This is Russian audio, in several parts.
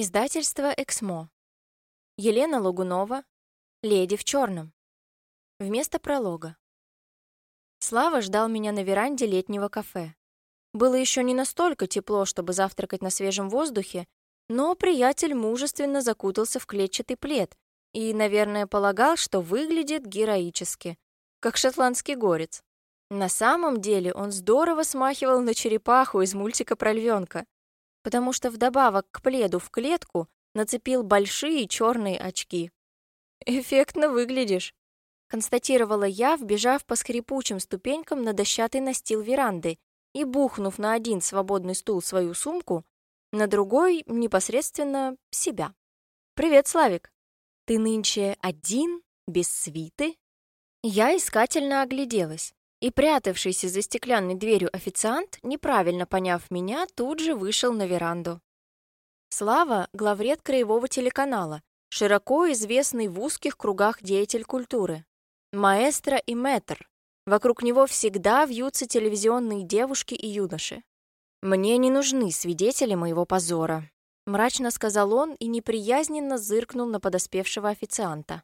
Издательство «Эксмо». Елена Логунова. «Леди в черном». Вместо пролога. Слава ждал меня на веранде летнего кафе. Было еще не настолько тепло, чтобы завтракать на свежем воздухе, но приятель мужественно закутался в клетчатый плед и, наверное, полагал, что выглядит героически, как шотландский горец. На самом деле он здорово смахивал на черепаху из мультика про львенка потому что вдобавок к пледу в клетку нацепил большие черные очки. «Эффектно выглядишь», — констатировала я, вбежав по скрипучим ступенькам на дощатый настил веранды и, бухнув на один свободный стул свою сумку, на другой, непосредственно, себя. «Привет, Славик. Ты нынче один, без свиты?» Я искательно огляделась. И прятавшийся за стеклянной дверью официант, неправильно поняв меня, тут же вышел на веранду. Слава — главред краевого телеканала, широко известный в узких кругах деятель культуры. Маэстро и мэтр. Вокруг него всегда вьются телевизионные девушки и юноши. «Мне не нужны свидетели моего позора», — мрачно сказал он и неприязненно зыркнул на подоспевшего официанта.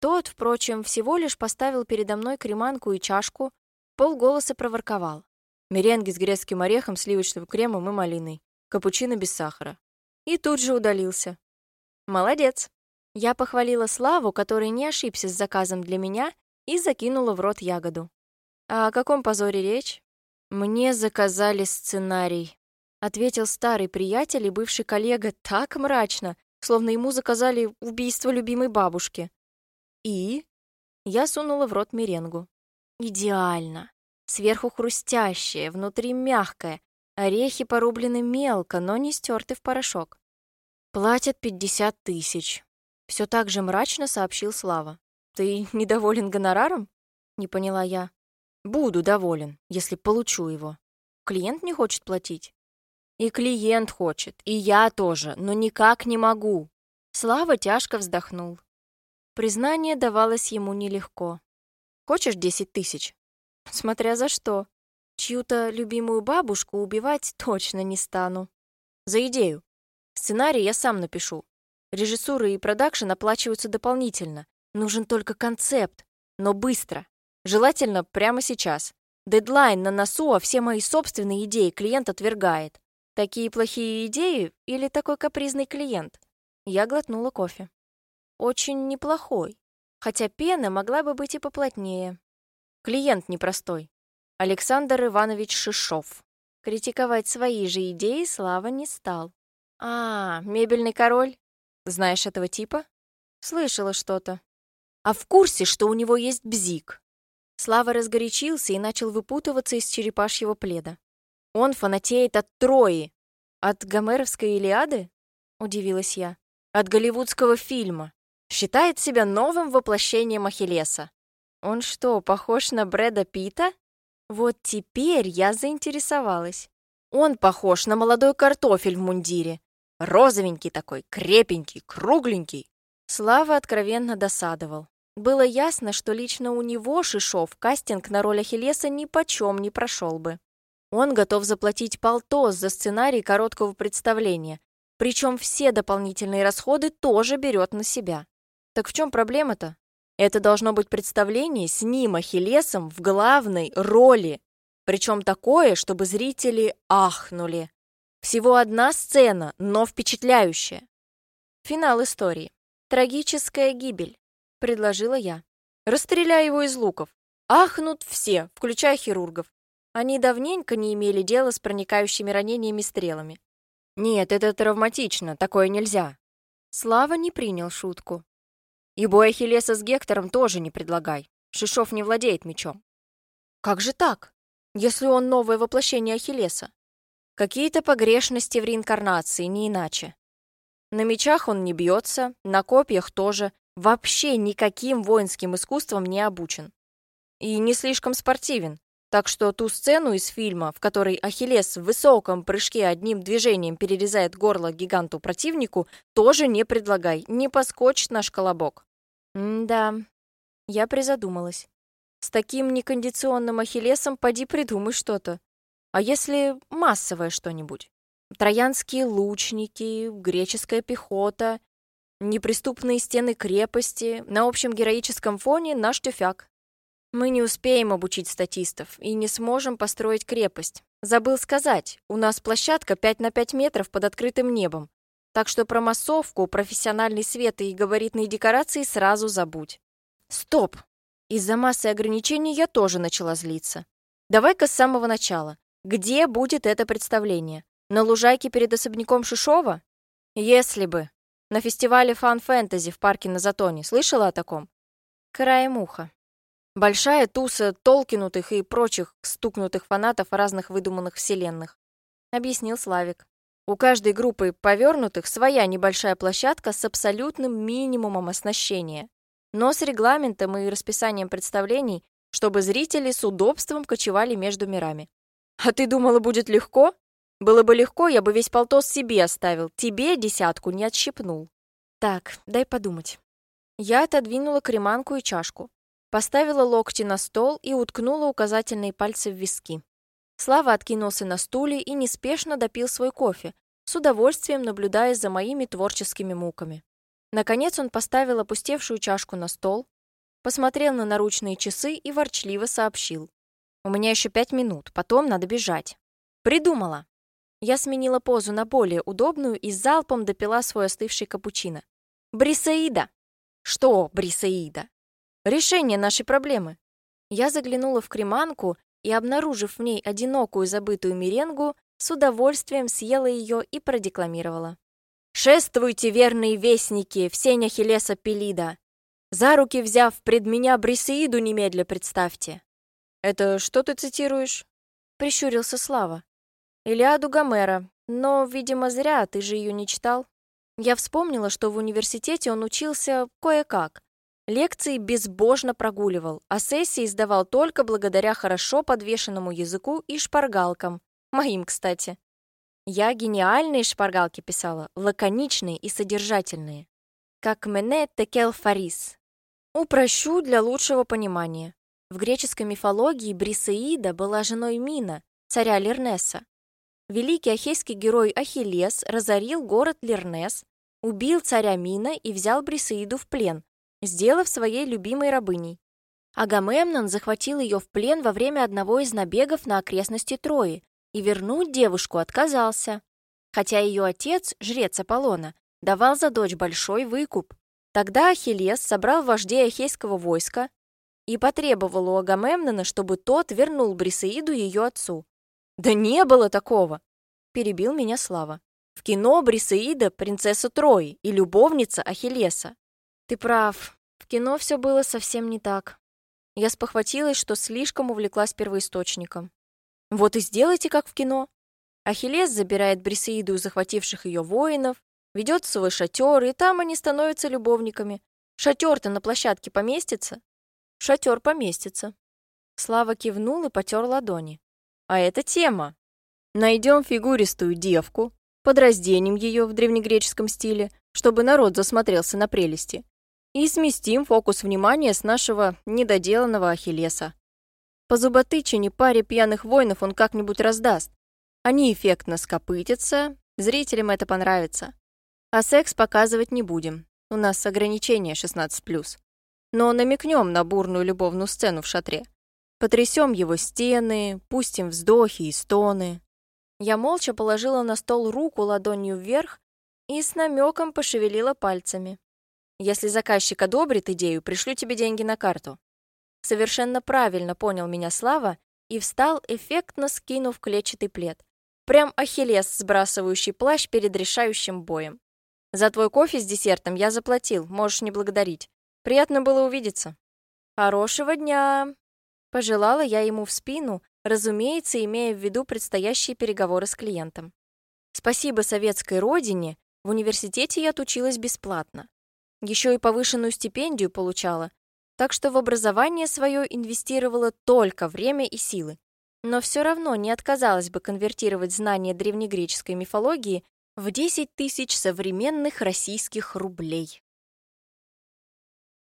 Тот, впрочем, всего лишь поставил передо мной креманку и чашку, полголоса проворковал. Меренги с грецким орехом, сливочным кремом и малиной. Капучино без сахара. И тут же удалился. Молодец. Я похвалила Славу, который не ошибся с заказом для меня, и закинула в рот ягоду. А о каком позоре речь? Мне заказали сценарий. Ответил старый приятель и бывший коллега так мрачно, словно ему заказали убийство любимой бабушки. И? Я сунула в рот меренгу. Идеально. Сверху хрустящее, внутри мягкое. Орехи порублены мелко, но не стерты в порошок. Платят пятьдесят тысяч. Все так же мрачно сообщил Слава. Ты недоволен гонораром? Не поняла я. Буду доволен, если получу его. Клиент не хочет платить. И клиент хочет, и я тоже, но никак не могу. Слава тяжко вздохнул. Признание давалось ему нелегко. Хочешь десять тысяч? Смотря за что. Чью-то любимую бабушку убивать точно не стану. За идею. Сценарий я сам напишу. Режиссура и продакшн оплачиваются дополнительно. Нужен только концепт, но быстро. Желательно прямо сейчас. Дедлайн на носу, а все мои собственные идеи клиент отвергает. Такие плохие идеи или такой капризный клиент? Я глотнула кофе. Очень неплохой хотя пена могла бы быть и поплотнее. Клиент непростой. Александр Иванович Шишов. Критиковать свои же идеи Слава не стал. «А, мебельный король? Знаешь этого типа?» «Слышала что-то». «А в курсе, что у него есть бзик?» Слава разгорячился и начал выпутываться из черепашьего пледа. «Он фанатеет от Трои. От гомеровской Илиады?» — удивилась я. «От голливудского фильма. Считает себя новым воплощением Ахиллеса. Он что, похож на Брэда Питта? Вот теперь я заинтересовалась. Он похож на молодой картофель в мундире. Розовенький такой, крепенький, кругленький. Слава откровенно досадовал. Было ясно, что лично у него, Шишов, кастинг на роль Ахиллеса ни почем не прошел бы. Он готов заплатить полтос за сценарий короткого представления, причем все дополнительные расходы тоже берет на себя. Так в чем проблема-то? Это должно быть представление с ним, Ахиллесом, в главной роли. Причем такое, чтобы зрители ахнули. Всего одна сцена, но впечатляющая. Финал истории. Трагическая гибель, предложила я. Расстреляй его из луков. Ахнут все, включая хирургов. Они давненько не имели дела с проникающими ранениями стрелами. Нет, это травматично, такое нельзя. Слава не принял шутку. И бой Ахиллеса с Гектором тоже не предлагай. Шишов не владеет мечом. Как же так, если он новое воплощение Ахиллеса? Какие-то погрешности в реинкарнации, не иначе. На мечах он не бьется, на копьях тоже, вообще никаким воинским искусством не обучен. И не слишком спортивен, так что ту сцену из фильма, в которой Ахиллес в высоком прыжке одним движением перерезает горло гиганту-противнику, тоже не предлагай, не поскочит наш колобок. М-да, я призадумалась. С таким некондиционным ахиллесом поди придумай что-то. А если массовое что-нибудь? троянские лучники, греческая пехота, неприступные стены крепости, на общем героическом фоне наш тюфяк. Мы не успеем обучить статистов и не сможем построить крепость. Забыл сказать, у нас площадка 5 на 5 метров под открытым небом. Так что про массовку, профессиональный свет и габаритные декорации сразу забудь. Стоп! Из-за массы ограничений я тоже начала злиться. Давай-ка с самого начала. Где будет это представление? На лужайке перед особняком Шишова? Если бы. На фестивале фан-фэнтези в парке на Затоне. Слышала о таком? Краем уха. Большая туса толкинутых и прочих стукнутых фанатов разных выдуманных вселенных. Объяснил Славик. У каждой группы повернутых своя небольшая площадка с абсолютным минимумом оснащения, но с регламентом и расписанием представлений, чтобы зрители с удобством кочевали между мирами. А ты думала, будет легко? Было бы легко, я бы весь полтос себе оставил, тебе десятку не отщипнул. Так, дай подумать. Я отодвинула креманку и чашку, поставила локти на стол и уткнула указательные пальцы в виски. Слава откинулся на стуле и неспешно допил свой кофе, с удовольствием наблюдая за моими творческими муками. Наконец он поставил опустевшую чашку на стол, посмотрел на наручные часы и ворчливо сообщил. «У меня еще пять минут, потом надо бежать». «Придумала!» Я сменила позу на более удобную и залпом допила свой остывший капучино. «Брисаида!» «Что Брисаида?» «Решение нашей проблемы». Я заглянула в креманку и, обнаружив в ней одинокую забытую меренгу, с удовольствием съела ее и продекламировала. «Шествуйте, верные вестники, в сень Ахиллеса Пелида! За руки взяв пред меня Брисеиду немедля представьте!» «Это что ты цитируешь?» — прищурился Слава. Илиаду Гомера, но, видимо, зря, ты же ее не читал. Я вспомнила, что в университете он учился кое-как. Лекции безбожно прогуливал, а сессии сдавал только благодаря хорошо подвешенному языку и шпаргалкам. Моим, кстати. Я гениальные шпаргалки писала, лаконичные и содержательные. Как мене текел фарис. Упрощу для лучшего понимания. В греческой мифологии Брисеида была женой Мина, царя Лернеса. Великий ахейский герой Ахиллес разорил город Лернес, убил царя Мина и взял Брисеиду в плен, сделав своей любимой рабыней. Агамемнон захватил ее в плен во время одного из набегов на окрестности Трои и вернуть девушку отказался, хотя ее отец, жрец Аполлона, давал за дочь большой выкуп. Тогда Ахиллес собрал вождей ахейского войска и потребовал у Агамемнона, чтобы тот вернул Брисеиду ее отцу. «Да не было такого!» — перебил меня Слава. «В кино Брисеида — принцесса Трои и любовница Ахиллеса». «Ты прав. В кино все было совсем не так». Я спохватилась, что слишком увлеклась первоисточником. «Вот и сделайте, как в кино». Ахиллес забирает Брисеиду у захвативших ее воинов, ведет свой шатер, и там они становятся любовниками. Шатер-то на площадке поместится? Шатер поместится. Слава кивнул и потер ладони. А это тема. Найдем фигуристую девку, подразденем ее в древнегреческом стиле, чтобы народ засмотрелся на прелести, и сместим фокус внимания с нашего недоделанного Ахиллеса. По зуботычине паре пьяных воинов он как-нибудь раздаст. Они эффектно скопытятся, зрителям это понравится. А секс показывать не будем, у нас ограничение 16+. Но намекнем на бурную любовную сцену в шатре. Потрясем его стены, пустим вздохи и стоны. Я молча положила на стол руку ладонью вверх и с намеком пошевелила пальцами. Если заказчик одобрит идею, пришлю тебе деньги на карту. Совершенно правильно понял меня Слава и встал, эффектно скинув клетчатый плед. Прям Ахиллес, сбрасывающий плащ перед решающим боем. За твой кофе с десертом я заплатил, можешь не благодарить. Приятно было увидеться. Хорошего дня, Пожелала я ему в спину, разумеется, имея в виду предстоящие переговоры с клиентом. Спасибо советской родине, в университете я отучилась бесплатно. Еще и повышенную стипендию получала, так что в образование свое инвестировала только время и силы. Но все равно не отказалась бы конвертировать знания древнегреческой мифологии в 10 тысяч современных российских рублей.